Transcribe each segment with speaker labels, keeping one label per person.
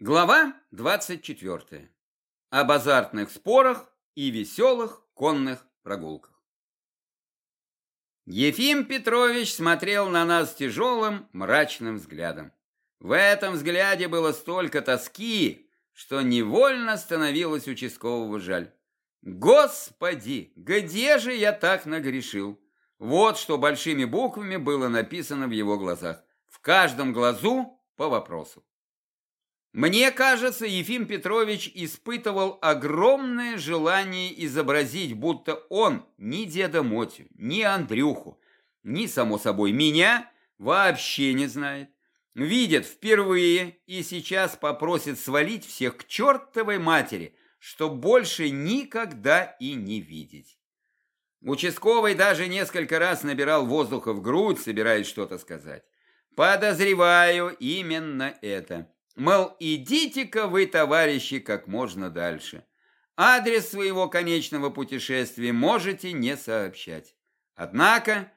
Speaker 1: Глава 24. Об азартных спорах и веселых конных прогулках. Ефим Петрович смотрел на нас тяжелым, мрачным взглядом. В этом взгляде было столько тоски, что невольно становилось участкового жаль. Господи, где же я так нагрешил? Вот что большими буквами было написано в его глазах. В каждом глазу по вопросу. Мне кажется, Ефим Петрович испытывал огромное желание изобразить, будто он ни деда Мотю, ни Андрюху, ни, само собой, меня вообще не знает. Видит впервые и сейчас попросит свалить всех к чертовой матери, что больше никогда и не видеть. Участковый даже несколько раз набирал воздуха в грудь, собираясь что-то сказать. Подозреваю именно это. Мол, идите-ка вы, товарищи, как можно дальше. Адрес своего конечного путешествия можете не сообщать. Однако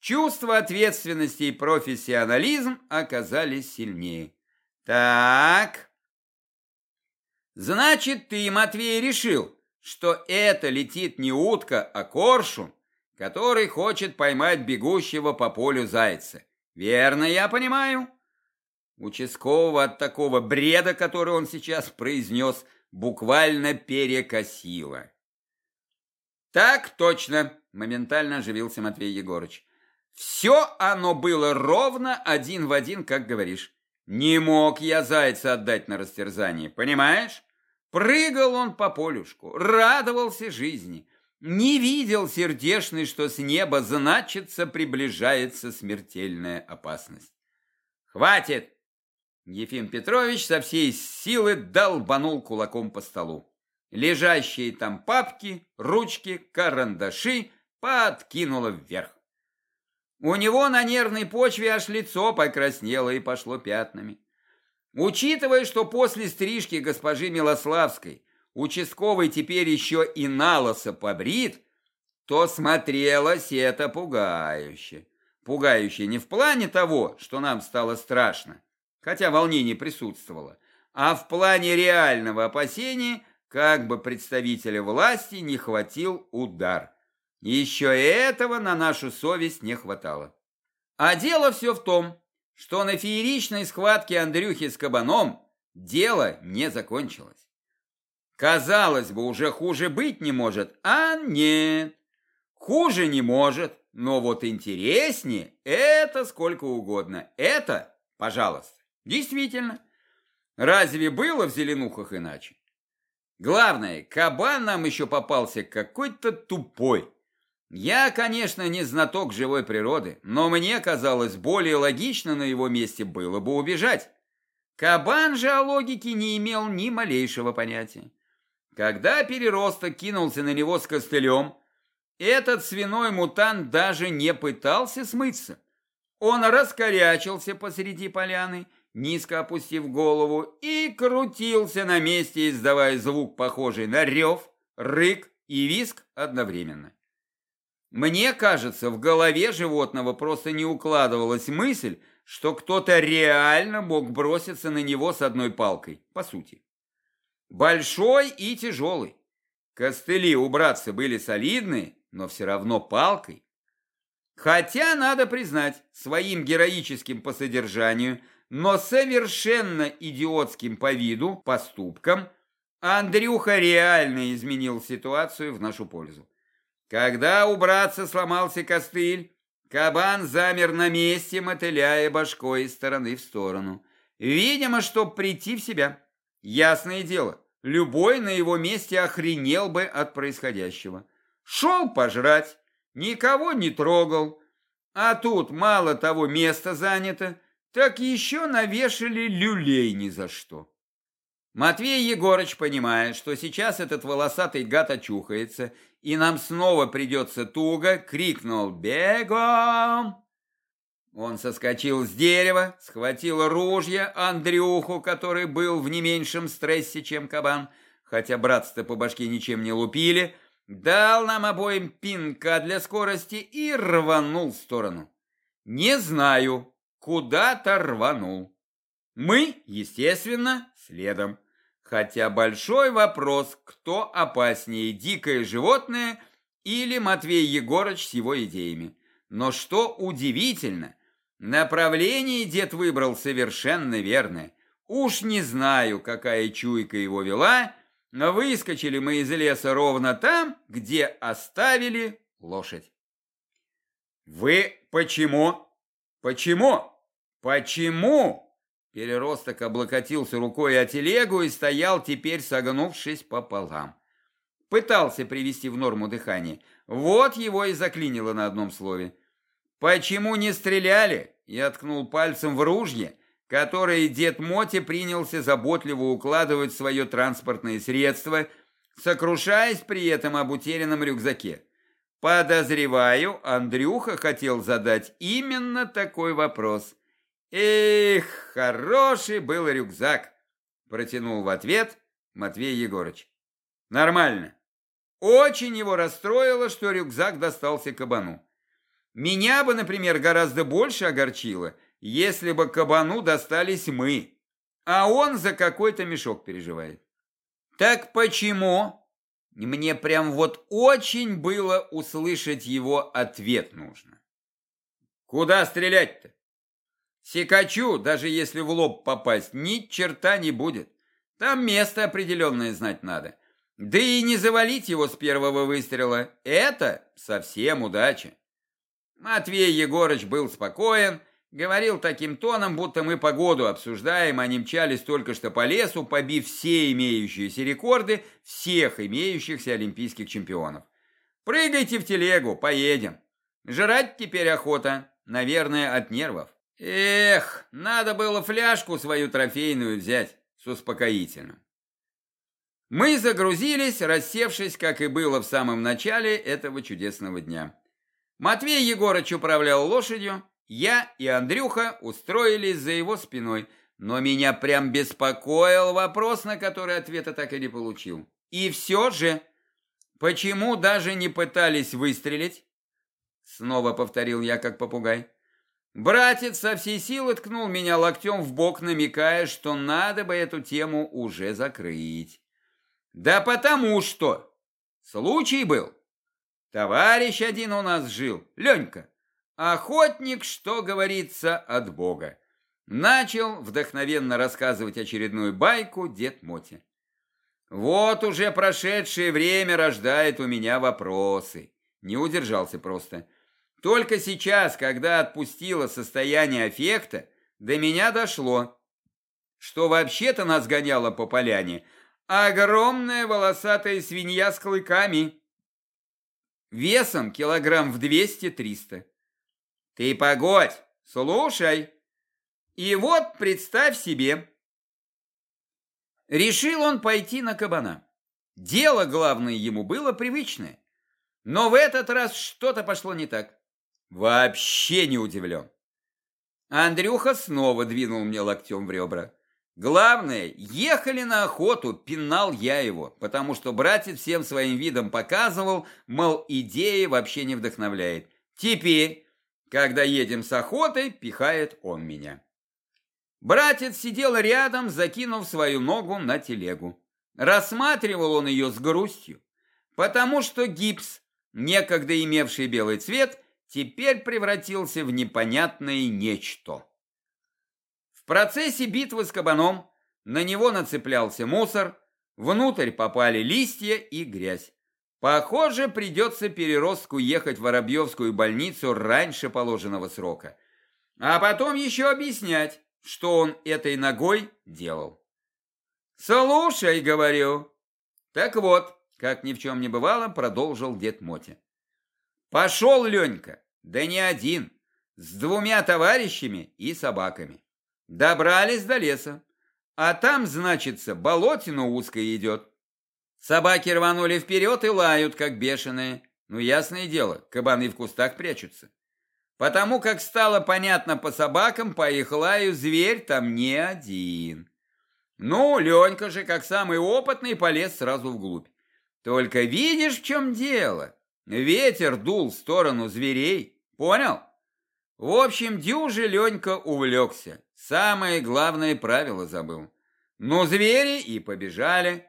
Speaker 1: чувство ответственности и профессионализм оказались сильнее. Так, значит, ты, Матвей, решил, что это летит не утка, а коршун, который хочет поймать бегущего по полю зайца. Верно я понимаю? Участкового от такого бреда, который он сейчас произнес, буквально перекосило. «Так точно!» – моментально оживился Матвей Егорыч. «Все оно было ровно один в один, как говоришь. Не мог я зайца отдать на растерзание, понимаешь? Прыгал он по полюшку, радовался жизни. Не видел сердешный, что с неба, значится, приближается смертельная опасность. «Хватит!» Ефим Петрович со всей силы долбанул кулаком по столу. Лежащие там папки, ручки, карандаши подкинуло вверх. У него на нервной почве аж лицо покраснело и пошло пятнами. Учитывая, что после стрижки госпожи Милославской участковый теперь еще и налоса побрит, то смотрелось это пугающе. Пугающе не в плане того, что нам стало страшно, хотя волнение присутствовало, а в плане реального опасения, как бы представителя власти не хватил удар. Еще этого на нашу совесть не хватало. А дело все в том, что на фееричной схватке Андрюхи с кабаном дело не закончилось. Казалось бы, уже хуже быть не может, а нет. Хуже не может, но вот интереснее это сколько угодно. Это, пожалуйста. Действительно. Разве было в зеленухах иначе? Главное, кабан нам еще попался какой-то тупой. Я, конечно, не знаток живой природы, но мне казалось, более логично на его месте было бы убежать. Кабан же о логике не имел ни малейшего понятия. Когда переросток кинулся на него с костылем, этот свиной мутант даже не пытался смыться. Он раскорячился посреди поляны низко опустив голову, и крутился на месте, издавая звук, похожий на рев, рык и виск одновременно. Мне кажется, в голове животного просто не укладывалась мысль, что кто-то реально мог броситься на него с одной палкой, по сути. Большой и тяжелый. Костыли у братца были солидные, но все равно палкой. Хотя, надо признать, своим героическим по содержанию – но совершенно идиотским по виду поступком Андрюха реально изменил ситуацию в нашу пользу. Когда у братца сломался костыль, кабан замер на месте, мотыляя башкой из стороны в сторону. Видимо, чтоб прийти в себя. Ясное дело, любой на его месте охренел бы от происходящего. Шел пожрать, никого не трогал, а тут мало того места занято, так еще навешали люлей ни за что. Матвей Егорыч, понимая, что сейчас этот волосатый гад очухается, и нам снова придется туго, крикнул «Бегом!». Он соскочил с дерева, схватил ружье Андрюху, который был в не меньшем стрессе, чем кабан, хотя братство по башке ничем не лупили, дал нам обоим пинка для скорости и рванул в сторону. Не знаю, куда-то рванул. Мы, естественно, следом. Хотя большой вопрос, кто опаснее, дикое животное или Матвей Егорыч с его идеями. Но что удивительно, направление дед выбрал совершенно верное. Уж не знаю, какая чуйка его вела, но выскочили мы из леса ровно там, где оставили лошадь. «Вы почему? Почему? Почему?» Переросток облокотился рукой о телегу и стоял теперь, согнувшись пополам. Пытался привести в норму дыхание. Вот его и заклинило на одном слове. «Почему не стреляли?» Я ткнул пальцем в ружье, которое дед Моти принялся заботливо укладывать в свое транспортное средство, сокрушаясь при этом об утерянном рюкзаке. Подозреваю, Андрюха хотел задать именно такой вопрос – Эх, хороший был рюкзак, протянул в ответ Матвей Егорыч. Нормально. Очень его расстроило, что рюкзак достался кабану. Меня бы, например, гораздо больше огорчило, если бы кабану достались мы, а он за какой-то мешок переживает. Так почему? Мне прям вот очень было услышать его ответ нужно. Куда стрелять-то? Секачу, даже если в лоб попасть, ни черта не будет. Там место определенное знать надо. Да и не завалить его с первого выстрела. Это совсем удача. Матвей Егорыч был спокоен, говорил таким тоном, будто мы погоду обсуждаем, а не мчались только что по лесу, побив все имеющиеся рекорды всех имеющихся олимпийских чемпионов. Прыгайте в телегу, поедем. Жрать теперь охота, наверное, от нервов. Эх, надо было фляжку свою трофейную взять с успокоительным. Мы загрузились, рассевшись, как и было в самом начале этого чудесного дня. Матвей Егорыч управлял лошадью, я и Андрюха устроились за его спиной, но меня прям беспокоил вопрос, на который ответа так и не получил. И все же, почему даже не пытались выстрелить? Снова повторил я, как попугай. Братец со всей силы ткнул меня локтем в бок, намекая, что надо бы эту тему уже закрыть. Да потому что случай был. Товарищ один у нас жил, Ленька. Охотник, что говорится, от Бога. Начал вдохновенно рассказывать очередную байку дед Мотя. Вот уже прошедшее время рождает у меня вопросы. Не удержался просто. Только сейчас, когда отпустило состояние аффекта, до меня дошло, что вообще-то нас гоняло по поляне огромная волосатая свинья с клыками, весом килограмм в 200-300. Ты погодь, слушай. И вот представь себе, решил он пойти на кабана. Дело главное ему было привычное, но в этот раз что-то пошло не так. Вообще не удивлен. Андрюха снова двинул мне локтем в ребра. Главное, ехали на охоту, пинал я его, потому что братец всем своим видом показывал, мол, идея вообще не вдохновляет. Теперь, когда едем с охотой, пихает он меня. Братец сидел рядом, закинув свою ногу на телегу. Рассматривал он ее с грустью, потому что гипс, некогда имевший белый цвет, теперь превратился в непонятное нечто. В процессе битвы с кабаном на него нацеплялся мусор, внутрь попали листья и грязь. Похоже, придется переростку ехать в Воробьевскую больницу раньше положенного срока. А потом еще объяснять, что он этой ногой делал. «Слушай», — говорю. «Так вот», как ни в чем не бывало, продолжил дед Мотя. Пошел Ленька, да не один, с двумя товарищами и собаками. Добрались до леса, а там, значится, болотину узкое идет. Собаки рванули вперед и лают, как бешеные. Ну, ясное дело, кабаны в кустах прячутся. Потому как стало понятно по собакам, по их лаю, зверь там не один. Ну, Ленька же, как самый опытный, полез сразу вглубь. Только видишь, в чем дело? Ветер дул в сторону зверей. Понял? В общем, дюжи Ленька увлекся. Самое главное правило забыл. Ну, звери и побежали.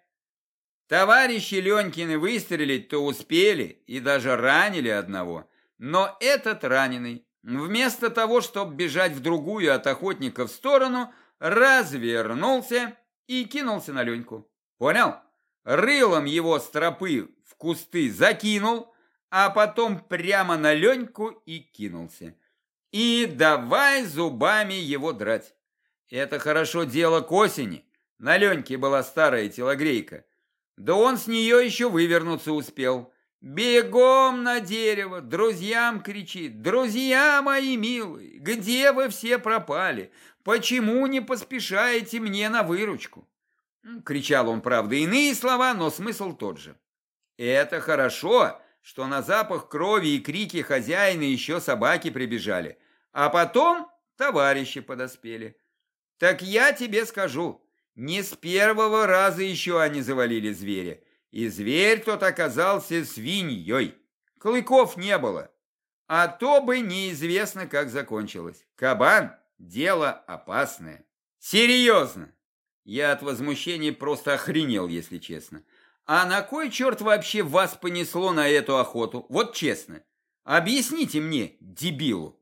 Speaker 1: Товарищи Ленькины выстрелить-то успели и даже ранили одного. Но этот раненый, вместо того, чтобы бежать в другую от охотника в сторону, развернулся и кинулся на Леньку. Понял? Рылом его стропы в кусты закинул, а потом прямо на Леньку и кинулся. И давай зубами его драть. Это хорошо дело к осени. На Леньке была старая телогрейка. Да он с нее еще вывернуться успел. Бегом на дерево, друзьям кричит. Друзья мои милые, где вы все пропали? Почему не поспешаете мне на выручку? Кричал он, правда, иные слова, но смысл тот же. Это хорошо, что на запах крови и крики хозяина еще собаки прибежали, а потом товарищи подоспели. Так я тебе скажу, не с первого раза еще они завалили зверя, и зверь тот оказался свиньей. Клыков не было, а то бы неизвестно, как закончилось. Кабан – дело опасное. Серьезно. Я от возмущения просто охренел, если честно. А на кой черт вообще вас понесло на эту охоту? Вот честно. Объясните мне, дебилу.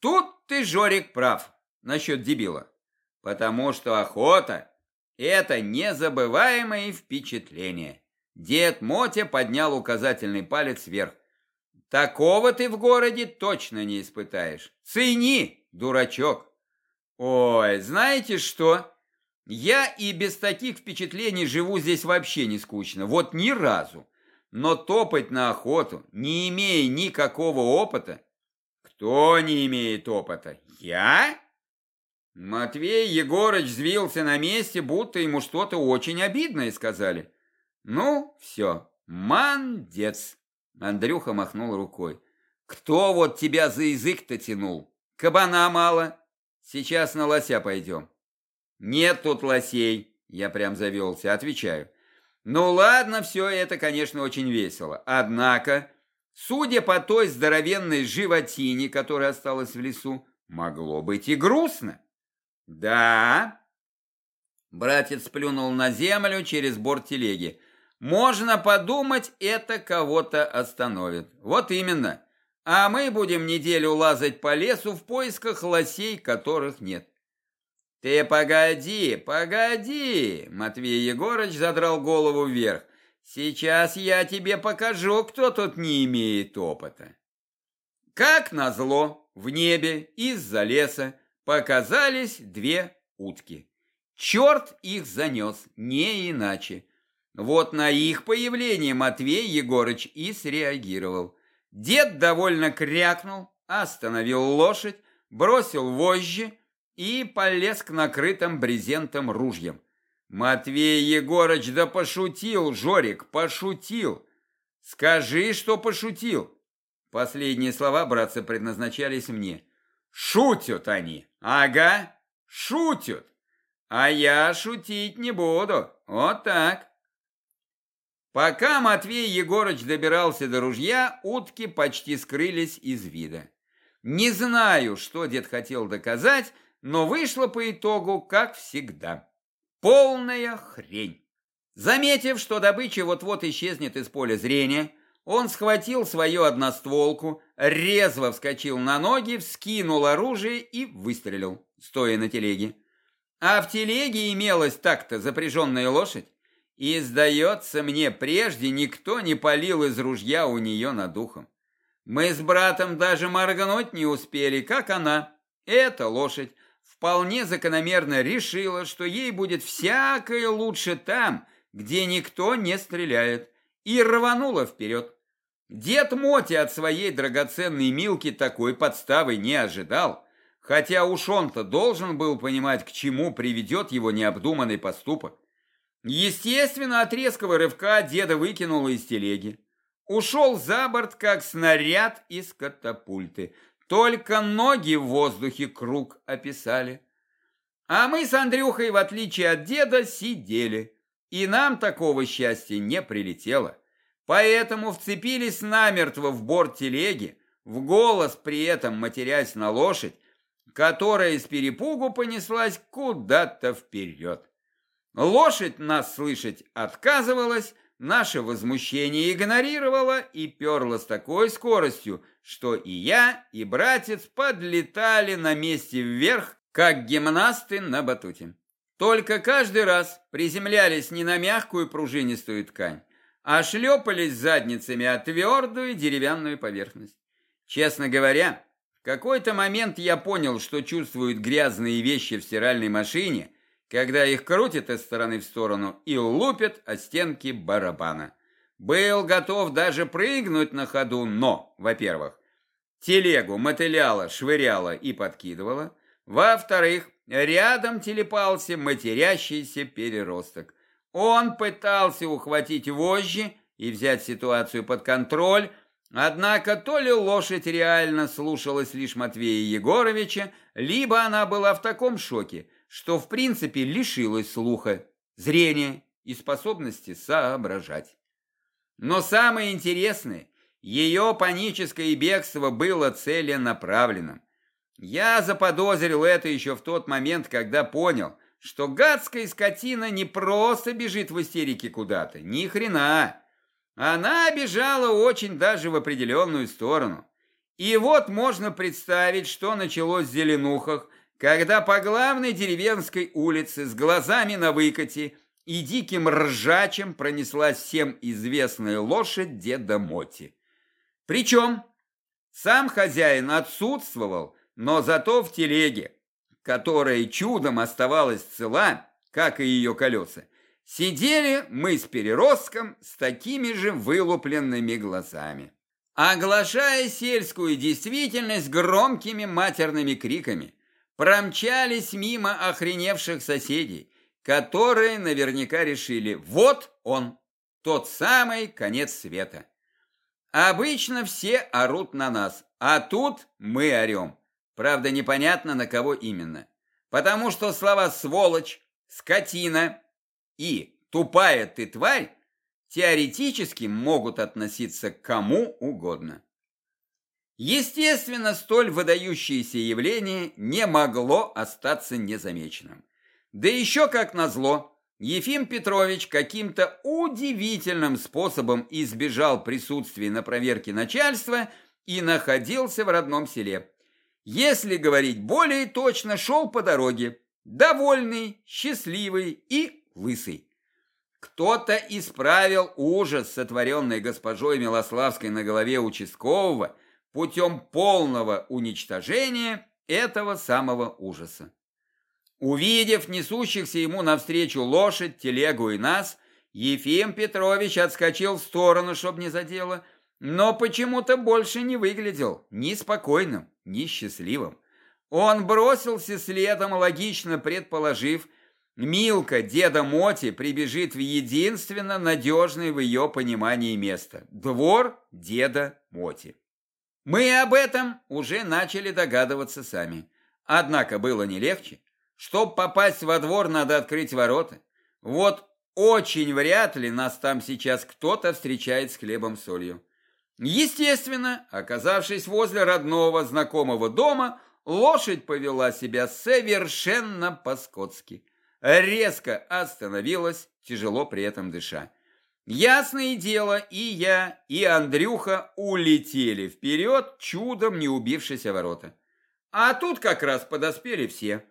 Speaker 1: Тут ты, Жорик, прав насчет дебила. Потому что охота – это незабываемое впечатление. Дед Мотя поднял указательный палец вверх. Такого ты в городе точно не испытаешь. Цени, дурачок. Ой, знаете что? Я и без таких впечатлений живу здесь вообще не скучно, вот ни разу. Но топать на охоту, не имея никакого опыта... Кто не имеет опыта? Я? Матвей Егорыч взвился на месте, будто ему что-то очень обидное сказали. Ну, все, мандец. Андрюха махнул рукой. Кто вот тебя за язык-то тянул? Кабана мало. Сейчас на лося пойдем. Нет тут лосей, я прям завелся, отвечаю. Ну ладно, все это, конечно, очень весело. Однако, судя по той здоровенной животине, которая осталась в лесу, могло быть и грустно. Да. Братец плюнул на землю через борт телеги. Можно подумать, это кого-то остановит. Вот именно. А мы будем неделю лазать по лесу в поисках лосей, которых нет. «Ты погоди, погоди!» Матвей Егорыч задрал голову вверх. «Сейчас я тебе покажу, кто тут не имеет опыта». Как назло, в небе из-за леса показались две утки. Черт их занес, не иначе. Вот на их появление Матвей Егорыч и среагировал. Дед довольно крякнул, остановил лошадь, бросил вожжи, и полез к накрытым брезентом ружьям. Матвей Егорыч, да пошутил, Жорик, пошутил. Скажи, что пошутил. Последние слова, братцы, предназначались мне. Шутят они. Ага, шутят. А я шутить не буду. Вот так. Пока Матвей Егорыч добирался до ружья, утки почти скрылись из вида. Не знаю, что дед хотел доказать, но вышло по итогу, как всегда. Полная хрень. Заметив, что добыча вот-вот исчезнет из поля зрения, он схватил свою одностволку, резво вскочил на ноги, вскинул оружие и выстрелил, стоя на телеге. А в телеге имелась так-то запряженная лошадь, и, сдается мне, прежде никто не палил из ружья у нее над ухом. Мы с братом даже моргнуть не успели, как она, эта лошадь, вполне закономерно решила, что ей будет всякое лучше там, где никто не стреляет, и рванула вперед. Дед Моти от своей драгоценной Милки такой подставы не ожидал, хотя уж он-то должен был понимать, к чему приведет его необдуманный поступок. Естественно, от резкого рывка деда выкинуло из телеги. Ушел за борт, как снаряд из катапульты – только ноги в воздухе круг описали. А мы с Андрюхой, в отличие от деда, сидели. И нам такого счастья не прилетело. Поэтому вцепились намертво в борт телеги, в голос при этом матерясь на лошадь, которая с перепугу понеслась куда-то вперед. Лошадь нас слышать отказывалась, наше возмущение игнорировала и перла с такой скоростью, что и я, и братец подлетали на месте вверх, как гимнасты на батуте. Только каждый раз приземлялись не на мягкую пружинистую ткань, а шлепались задницами о твердую деревянную поверхность. Честно говоря, в какой-то момент я понял, что чувствуют грязные вещи в стиральной машине, когда их крутят из стороны в сторону и лупят о стенки барабана. Был готов даже прыгнуть на ходу, но, во-первых, телегу мотыляла, швыряла и подкидывала, во-вторых, рядом телепался матерящийся переросток. Он пытался ухватить вожжи и взять ситуацию под контроль, Однако то ли лошадь реально слушалась лишь Матвея Егоровича, либо она была в таком шоке, что в принципе лишилась слуха, зрения и способности соображать. Но самое интересное, ее паническое бегство было целенаправленным. Я заподозрил это еще в тот момент, когда понял, что гадская скотина не просто бежит в истерике куда-то, ни хрена, она бежала очень даже в определенную сторону. И вот можно представить, что началось в Зеленухах, когда по главной деревенской улице с глазами на выкате и диким ржачем пронеслась всем известная лошадь деда Моти. Причем сам хозяин отсутствовал, но зато в телеге, которая чудом оставалась цела, как и ее колеса, Сидели мы с переростком с такими же вылупленными глазами, оглашая сельскую действительность громкими матерными криками. Промчались мимо охреневших соседей, которые наверняка решили, вот он, тот самый конец света. Обычно все орут на нас, а тут мы орем. Правда, непонятно на кого именно. Потому что слова «сволочь», «скотина» и «тупая ты тварь» теоретически могут относиться к кому угодно. Естественно, столь выдающееся явление не могло остаться незамеченным. Да еще как назло, Ефим Петрович каким-то удивительным способом избежал присутствия на проверке начальства и находился в родном селе. Если говорить более точно, шел по дороге, довольный, счастливый и лысый. Кто-то исправил ужас, сотворенный госпожой Милославской на голове участкового, путем полного уничтожения этого самого ужаса. Увидев несущихся ему навстречу лошадь, телегу и нас, Ефим Петрович отскочил в сторону, чтобы не задело, но почему-то больше не выглядел ни спокойным, ни счастливым. Он бросился следом, логично предположив, Милка, деда Моти, прибежит в единственно надежное в ее понимании место – двор деда Моти. Мы об этом уже начали догадываться сами. Однако было не легче. Чтобы попасть во двор, надо открыть ворота. Вот очень вряд ли нас там сейчас кто-то встречает с хлебом-солью. Естественно, оказавшись возле родного знакомого дома, лошадь повела себя совершенно по-скотски резко остановилась, тяжело при этом дыша. Ясное дело, и я, и Андрюха улетели вперед, чудом не убившись о ворота. А тут как раз подоспели все.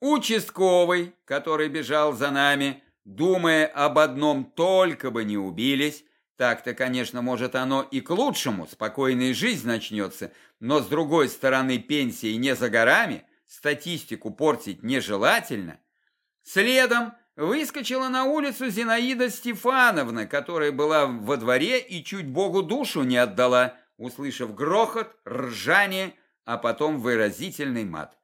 Speaker 1: Участковый, который бежал за нами, думая об одном только бы не убились, так-то, конечно, может оно и к лучшему, спокойная жизнь начнется, но с другой стороны пенсии не за горами, статистику портить нежелательно – Следом выскочила на улицу Зинаида Стефановна, которая была во дворе и чуть Богу душу не отдала, услышав грохот, ржание, а потом выразительный мат.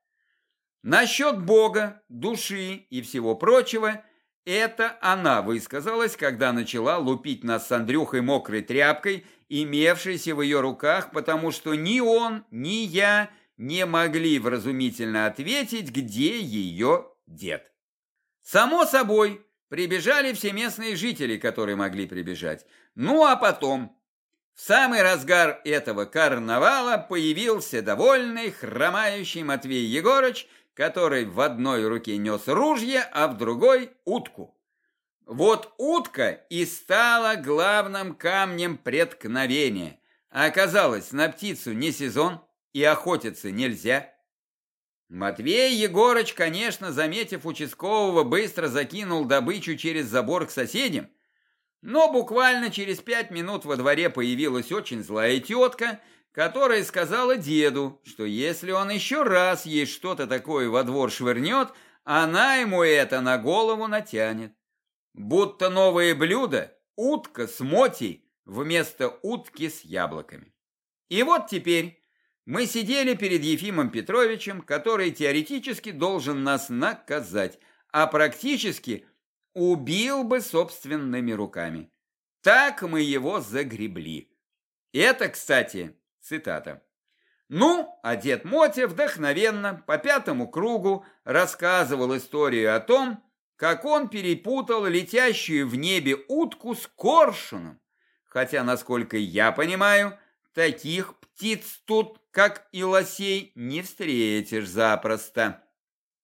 Speaker 1: Насчет Бога, души и всего прочего, это она высказалась, когда начала лупить нас с Андрюхой мокрой тряпкой, имевшейся в ее руках, потому что ни он, ни я не могли вразумительно ответить, где ее дед. Само собой, прибежали все местные жители, которые могли прибежать. Ну а потом, в самый разгар этого карнавала появился довольный хромающий Матвей Егорыч, который в одной руке нес ружье, а в другой — утку. Вот утка и стала главным камнем преткновения. А оказалось, на птицу не сезон и охотиться нельзя. Матвей Егорыч, конечно, заметив участкового, быстро закинул добычу через забор к соседям, но буквально через пять минут во дворе появилась очень злая тетка, которая сказала деду, что если он еще раз ей что-то такое во двор швырнет, она ему это на голову натянет. Будто новое блюдо – утка с мотей вместо утки с яблоками. И вот теперь мы сидели перед Ефимом Петровичем, который теоретически должен нас наказать, а практически убил бы собственными руками. Так мы его загребли. Это, кстати, цитата. Ну, а дед Мотя вдохновенно по пятому кругу рассказывал историю о том, как он перепутал летящую в небе утку с коршуном. Хотя, насколько я понимаю, таких птиц тут, как и лосей, не встретишь запросто.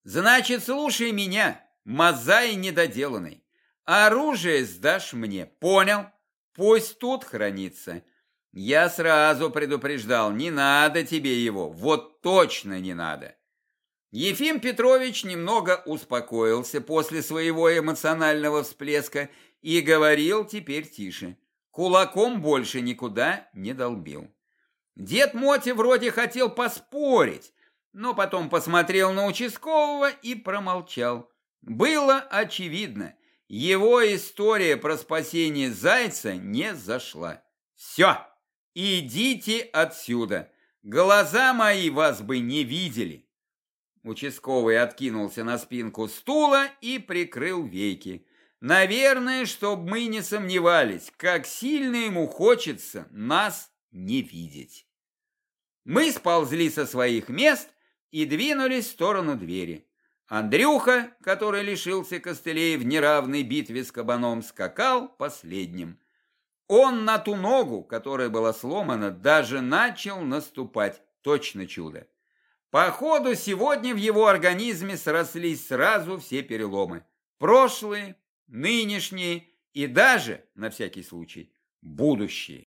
Speaker 1: Значит, слушай меня, мозаи недоделанный. Оружие сдашь мне, понял? Пусть тут хранится. Я сразу предупреждал, не надо тебе его, вот точно не надо. Ефим Петрович немного успокоился после своего эмоционального всплеска и говорил теперь тише. Кулаком больше никуда не долбил. Дед Моти вроде хотел поспорить, но потом посмотрел на участкового и промолчал. Было очевидно, его история про спасение зайца не зашла. Все, идите отсюда, глаза мои вас бы не видели. Участковый откинулся на спинку стула и прикрыл веки. Наверное, чтобы мы не сомневались, как сильно ему хочется нас не видеть. Мы сползли со своих мест и двинулись в сторону двери. Андрюха, который лишился костылей в неравной битве с кабаном, скакал последним. Он на ту ногу, которая была сломана, даже начал наступать. Точно чудо. Походу, сегодня в его организме срослись сразу все переломы. Прошлые, нынешние и даже, на всякий случай, будущие.